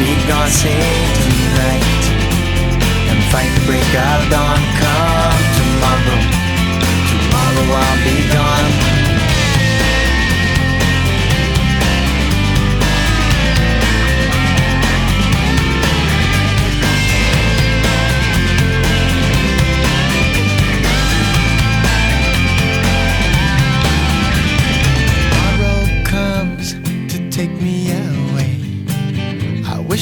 be gone. Save tonight and fight the break of dawn. Come tomorrow. Tomorrow I'll be gone.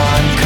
sun